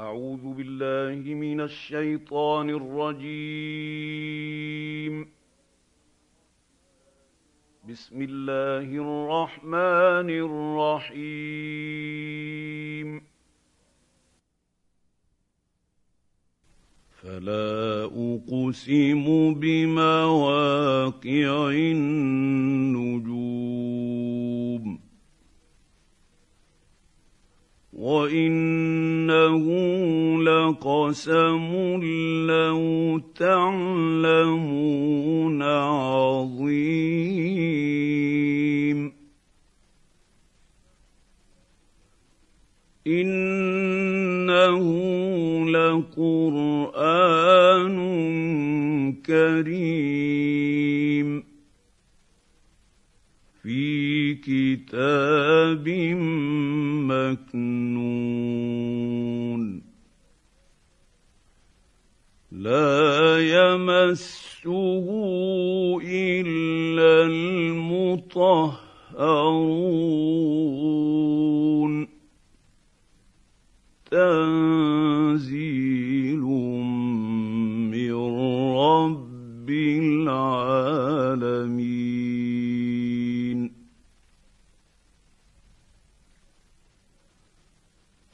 أعوذ بالله من الشيطان الرجيم. بسم الله الرحمن الرحيم. فلا أقسم بمواقع النجوم. وانه لقسم لو تعلمون عظيم انه لقران كريم في كتاب مكنون لا يمسه الا المطهرون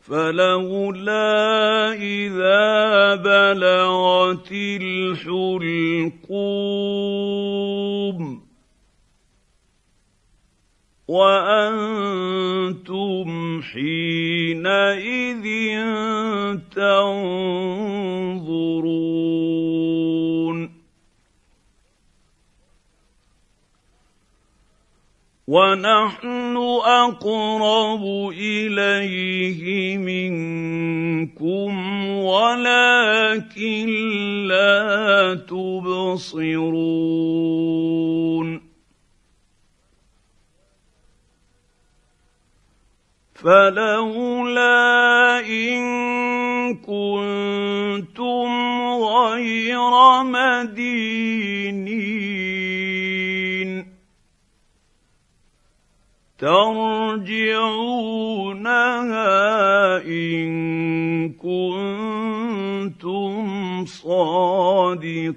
فلولا إذا بلغت الحلقوم وأنتم حينئذ تنظرون ونحن أقرب إليه منكم ولكن لا تبصرون. فلولا إن كنتم غير مدينين ترجعونها إن كنتم صادقين.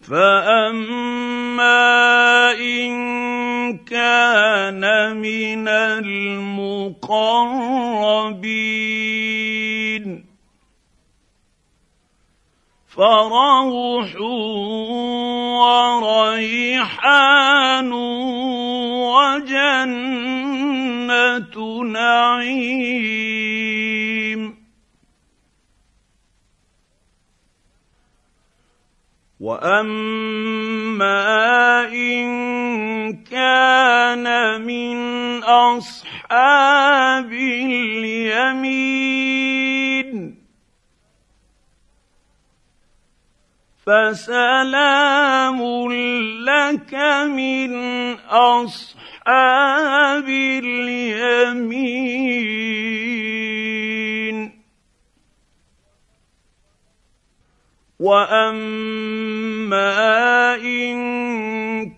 فأما إن كان من المقربين فروح وريحان وجنة نعيم. وأما إن كان من أصحاب اليمين فسلام لك من أصحاب اليمين. وأما إن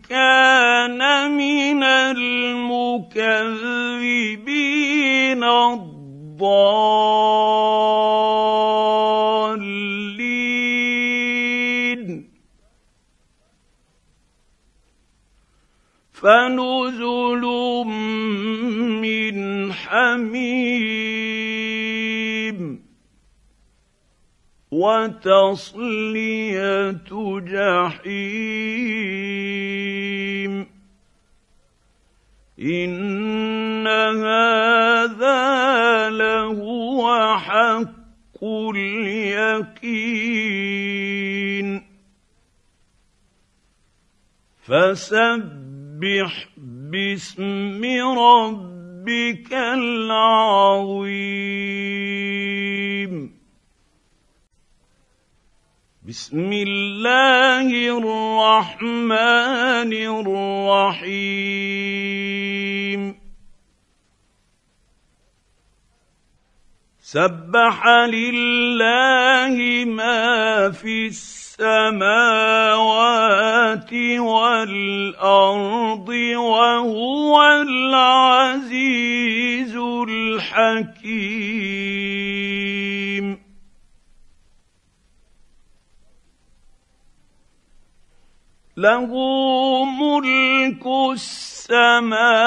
كان من المكذبين الضالين فنزل من حميم وتصلية جحيم. إن هذا لهو حق اليقين. فسبح باسم ربك العظيم. بسم الله الرحمن الرحيم. سبح لله ما في السماوات والأرض وهو العزيز الحكيم. له ملك السماوات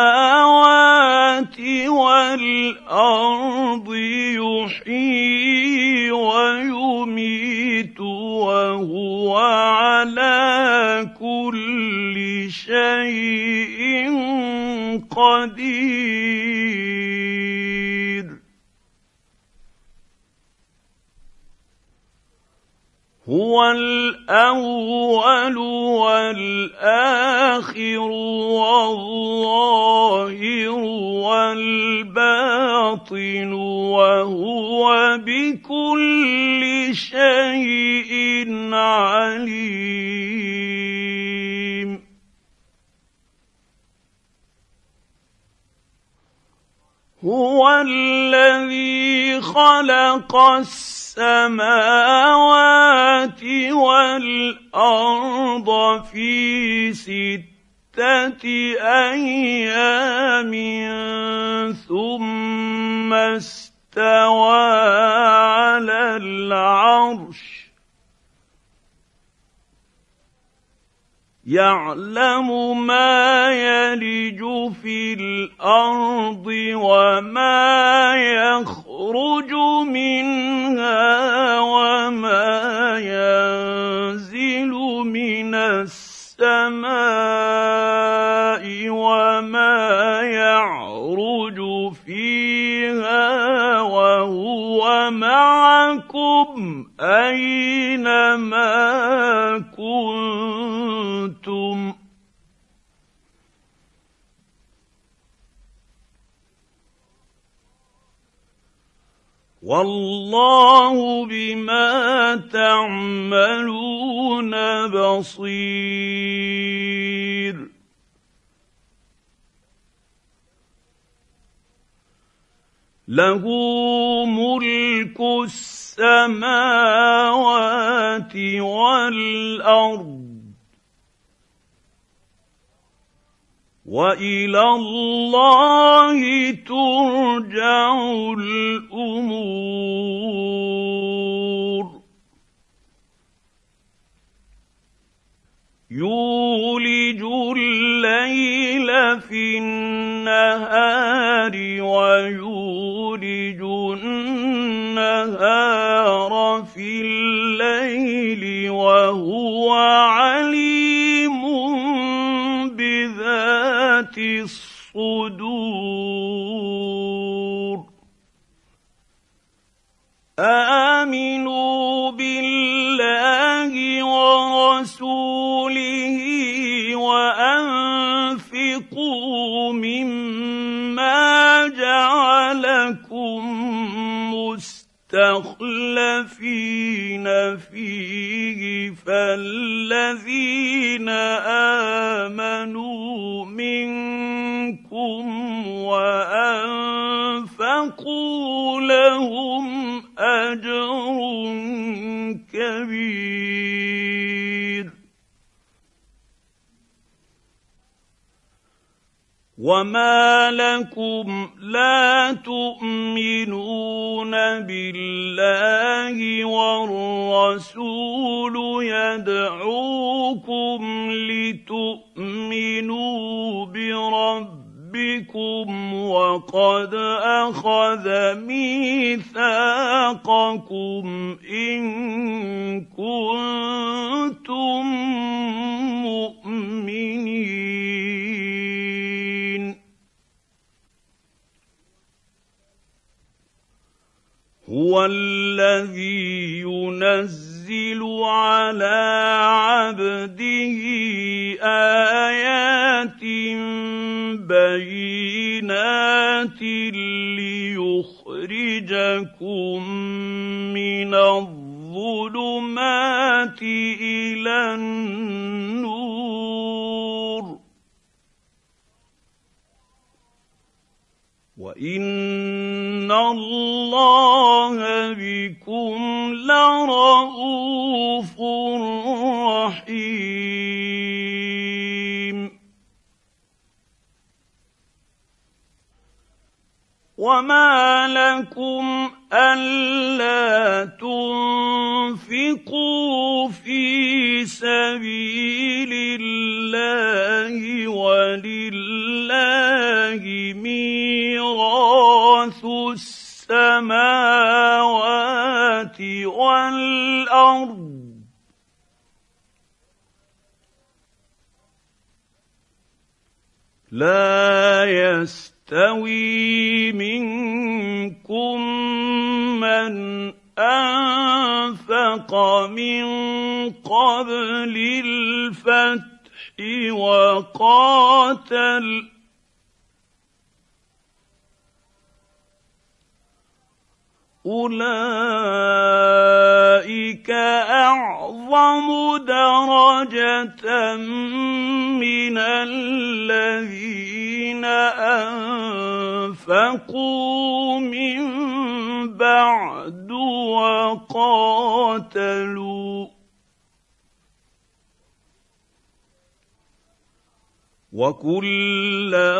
والأرض يحيي ويميت. خلق السماوات والأرض في ستة أيام ثم استوى على العرش. يعلم ما يلج في الأرض وما يخرج منها وما ينزل من السماء وما يعرج فيها وهو معكم أينما كنتم والله بما تعملون بصير. له ملك السماوات والأرض وإلى الله ترجع الأمور. يولج الليل في النهار ويولج النهار في الليل وهو عليم الصدور. آمنوا بالله ورسوله وأنفقوا مما جعلكم مستخلفين فيه فالذين آمنوا وما لكم لا تؤمنون بالله والرسول يدعوكم لتؤمنوا بربكم وقد اخذ ميثاقكم ان كنتم هو الذي ينزل على عبده آيات بينات ليخرجكم من الظلمات إلى النور. وان الله بكم لرءوف رحيم. وما لكم الا تنفقوا في سبيل الله ولله ميراث لا يستوي منكم من أنفق من قبل الفتح وقاتل اولئك اعظم درجه من الذين انفقوا من بعد وقاتلوا وكلا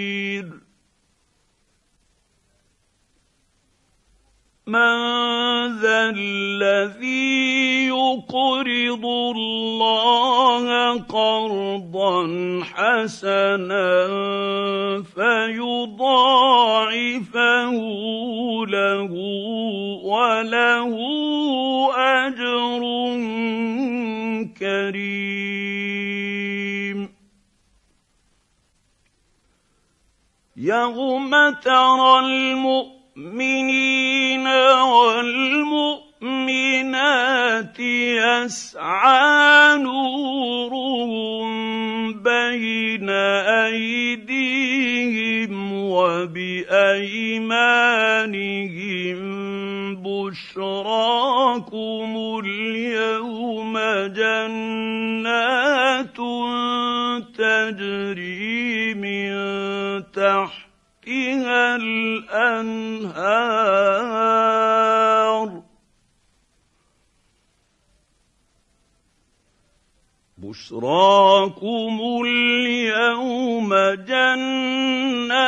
من ذا الذي يقرض الله قرضا حسنا فيضاعفه له وله اجر كريم يوم ترى المؤمن المؤمنين والمؤمنات يسعى نورهم بين ايديهم بشراكم اليوم جنات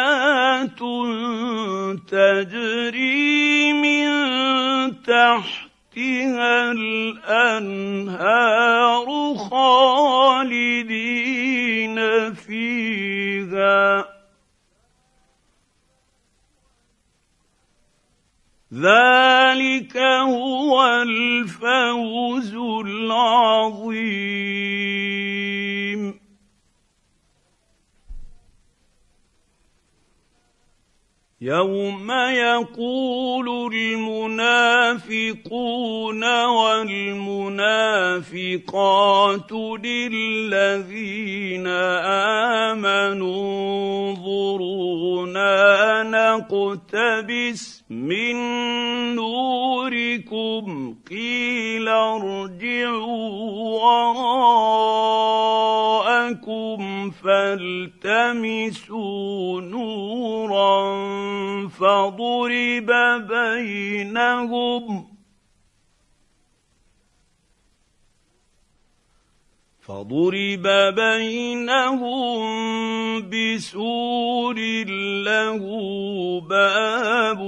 تجري من تحتها الانهار خالدين فيها ذلك هو الفوز العظيم يوم يقول المنافقون والمنافقات للذين امنوا انظرونا نقتبس من نوركم قيل ارجعوا وراءكم فالتمسوا نورا فضرب بينهم فضرب بينهم بسور له باب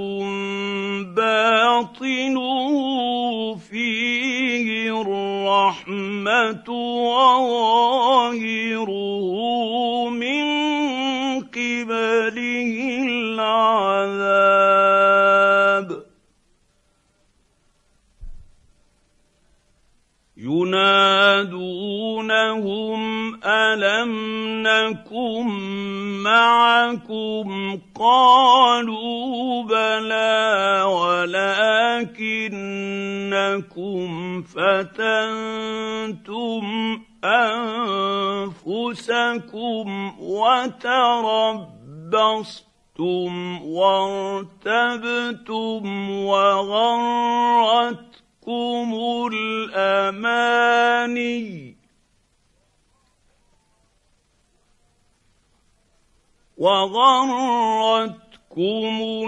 باطنه فيه الرحمه وظاهره من قبله العذاب ينادونهم الم انكم معكم قالوا بلى ولكنكم فتنتم انفسكم وتربصتم وارتبتم وغرتكم الاماني وغرتكم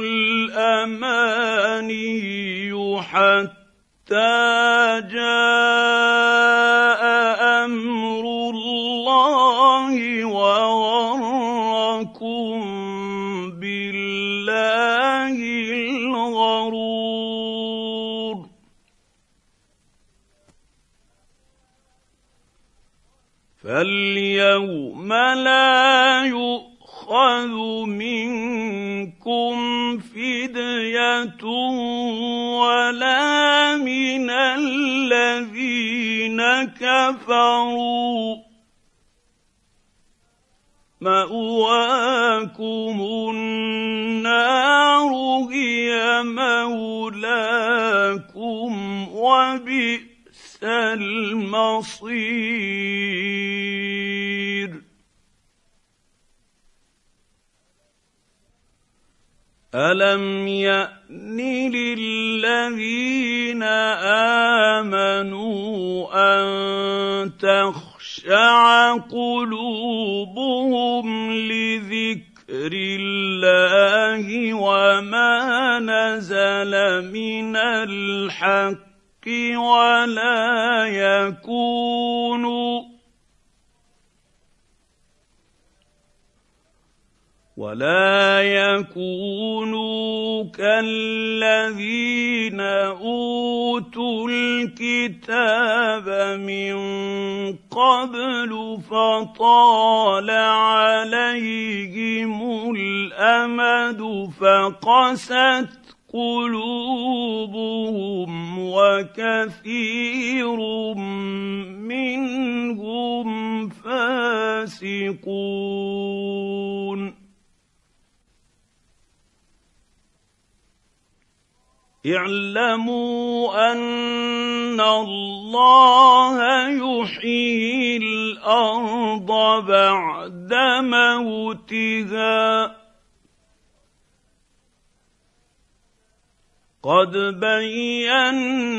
الأماني حتى جاء أمر الله وغركم بالله الغرور. فاليوم لا يؤمن يؤخذ منكم فديه ولا من الذين كفروا ماواكم النار هي مولاكم وبئس المصير الم يان للذين امنوا ان تخشع قلوبهم لذكر الله وما نزل من الحق ولا يكونوا ولا يكونوا كالذين اوتوا الكتاب من قبل فطال عليهم الامد فقست قلوبهم وكثير منهم فاسقون اعلموا أن الله يحيي الأرض بعد موتها. قد بينا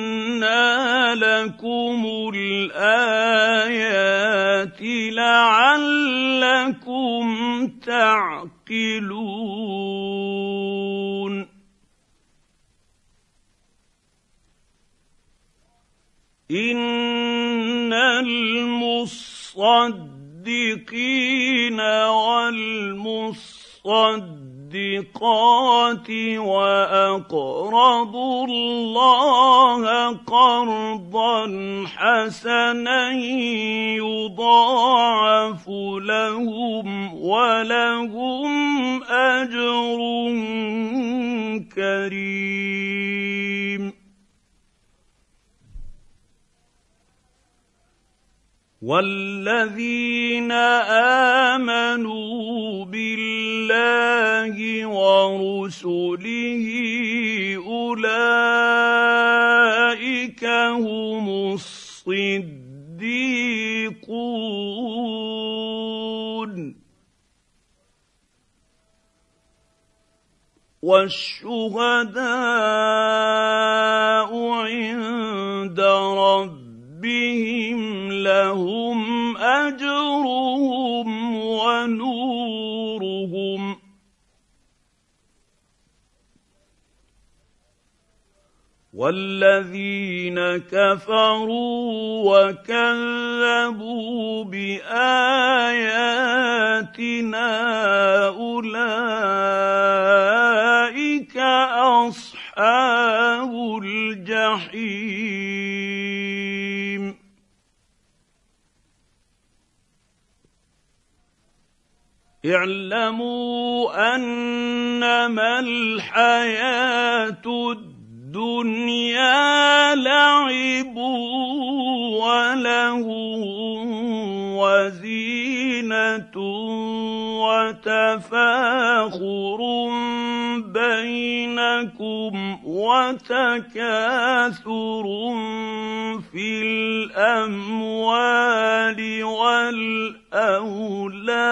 لكم الآيات لعلكم تعقلون. ان المصدقين والمصدقات واقرضوا الله قرضا حسنا يضاعف لهم ولهم اجر كريم والذين امنوا بالله ورسله اولئك هم الصديقون والشهداء عند ربهم لهم أجرهم ونورهم. والذين كفروا وكذبوا باياتنا اولئك اصحاب اعلموا أنما الحياة الدنيا لعب وله وزينة زينه وتفاخر بينكم وتكاثر في الأموال والاولاد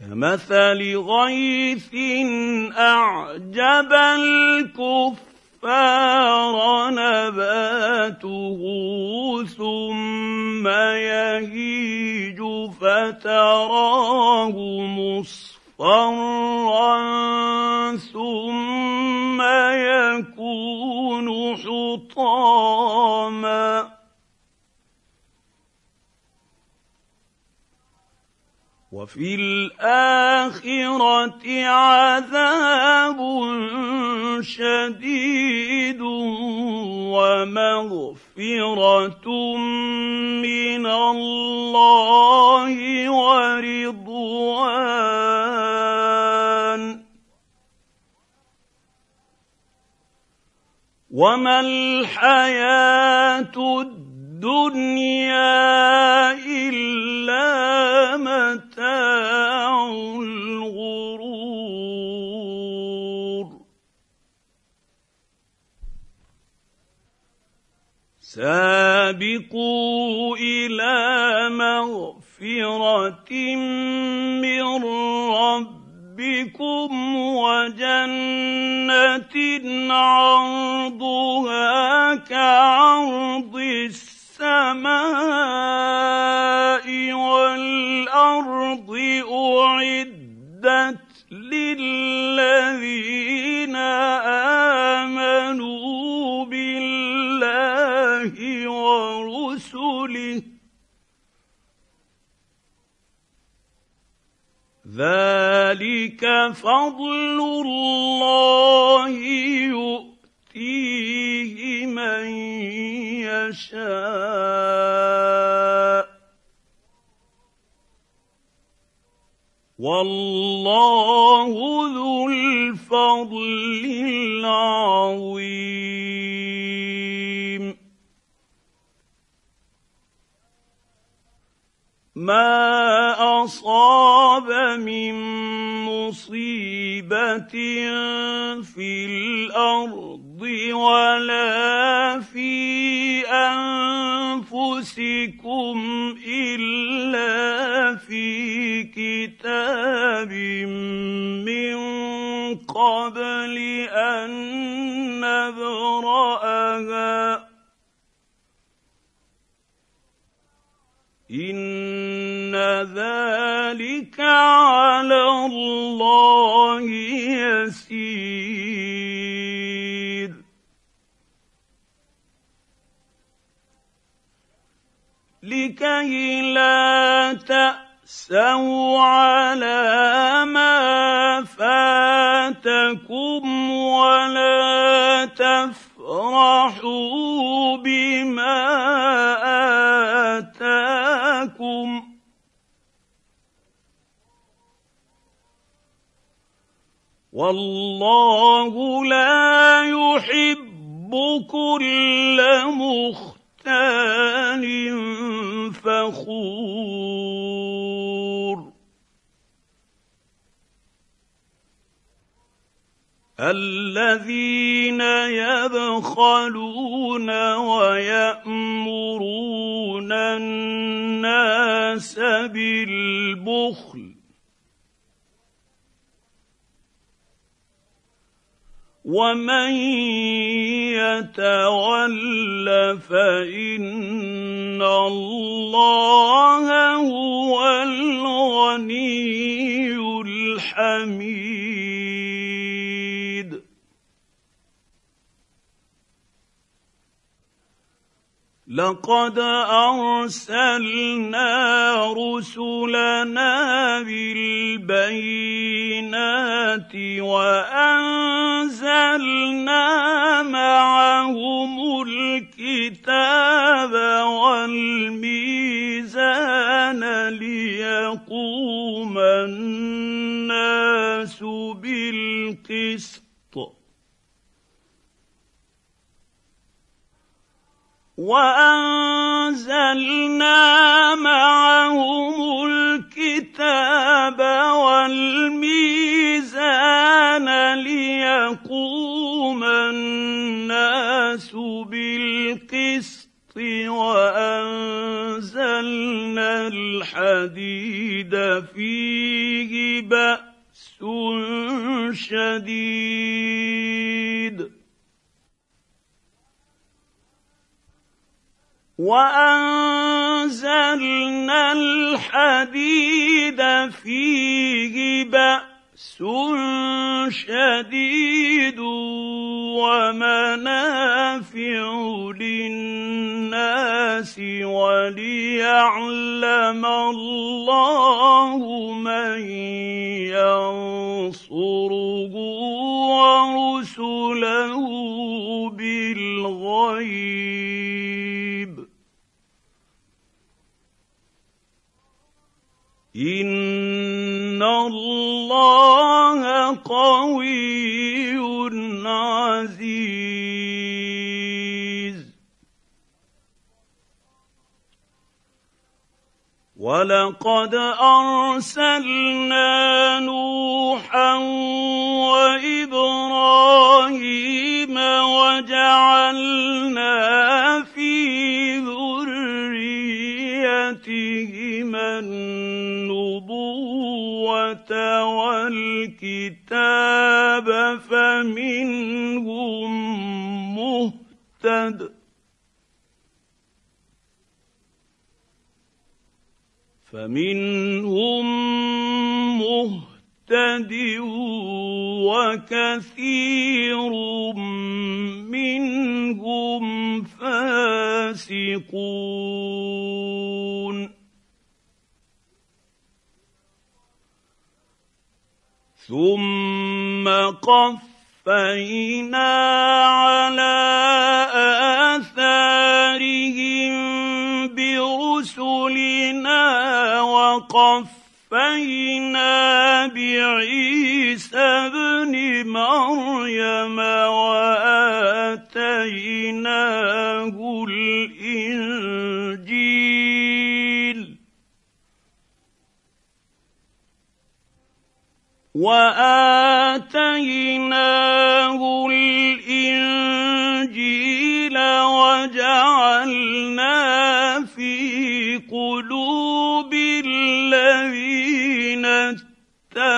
كمثل غيث أعجب الكفار نباته ثم يهيج فتراه مصفرا وفي الآخرة عذاب شديد ومغفرة من الله ورضوان. وما الحياة الدنيا إلا متاع الغرور. سابقوا إلى مغفرة من ربكم وجنة عرضها كعرض السماء السماء والأرض أعدت للذين آمنوا بالله ورسله. ذلك فضل الله يؤتيه من يشاء. والله ذو الفضل العظيم. ما أصاب من مصيبة في الأرض ولا في أنفسكم إلا في كتاب من قبل أن نبرأها. إن ذلك على الله يسير. لكي لا تأسوا على ما فاتكم ولا تفرحوا بما آتاكم. والله لا يحب كل مختال فخور. الذين يبخلون ويأمرون الناس بالبخل. ومن يتول فان الله هو الغني الحميد لقد أرسلنا رسلنا بالبينات وأنزلنا معهم الكتاب والميزان ليقوم الناس بالقسط. وأنزلنا معهم الكتاب والميزان ليقوم الناس بالقسط وأنزلنا الحديد فيه بأس شديد. وأنزلنا الحديد فيه بأس شديد ومنافع للناس وليعلم الله من ينصره ورسله بالغيب. ان الله قوي عزيز. ولقد ارسلنا نوحا وابراهيم وجعلنا فمنهم مهتد وكثير منهم فاسقون. ثم قفينا على آثارهم برسلنا وقفينا بعيسى ابن مريم وآتيناه الإنجيل. وآتيناه الإنجيل وجعلنا في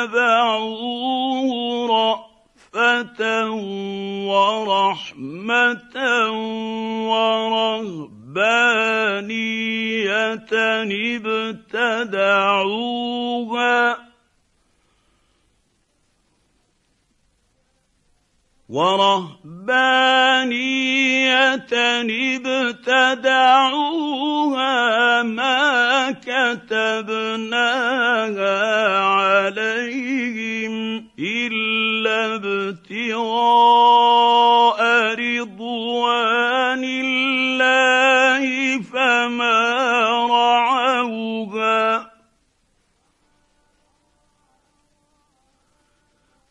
اتبعوه رأفة ورحمة ورهبانية ابتدعوها ورهبانية ابتدعوها ما كتبناها عليهم إلا ابتغاء رضوان الله فما رعوها.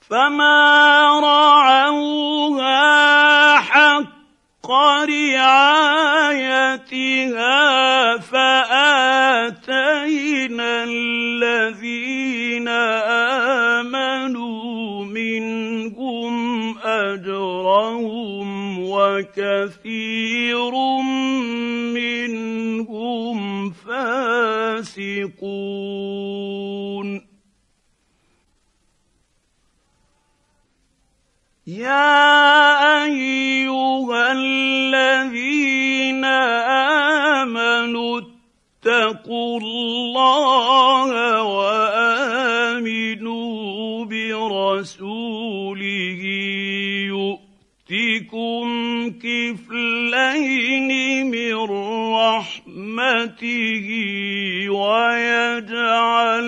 فما رعوها رعايتها فآتينا الذين آمنوا منهم أجرهم وكثير منهم فاسقون. يا أيها الذين آمنوا اتقوا الله وآمنوا برسوله يؤتكم كفلين من رحمته ويجعل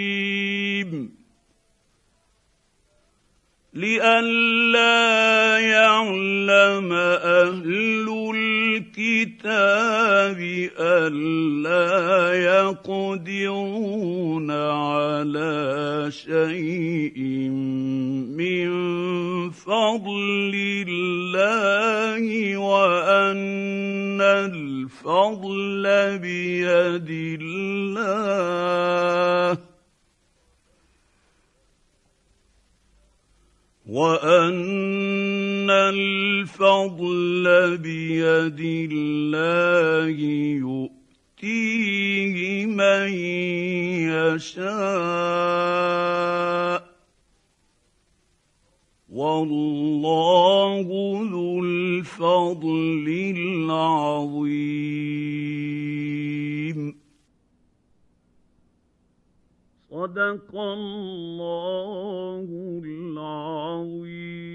لئلا يعلم أهل الكتاب ألا يقدرون على شيء من فضل الله وأن الفضل بيد الله. وان الفضل بيد الله يؤتيه من يشاء والله ذو الفضل العظيم صدق الله العظيم.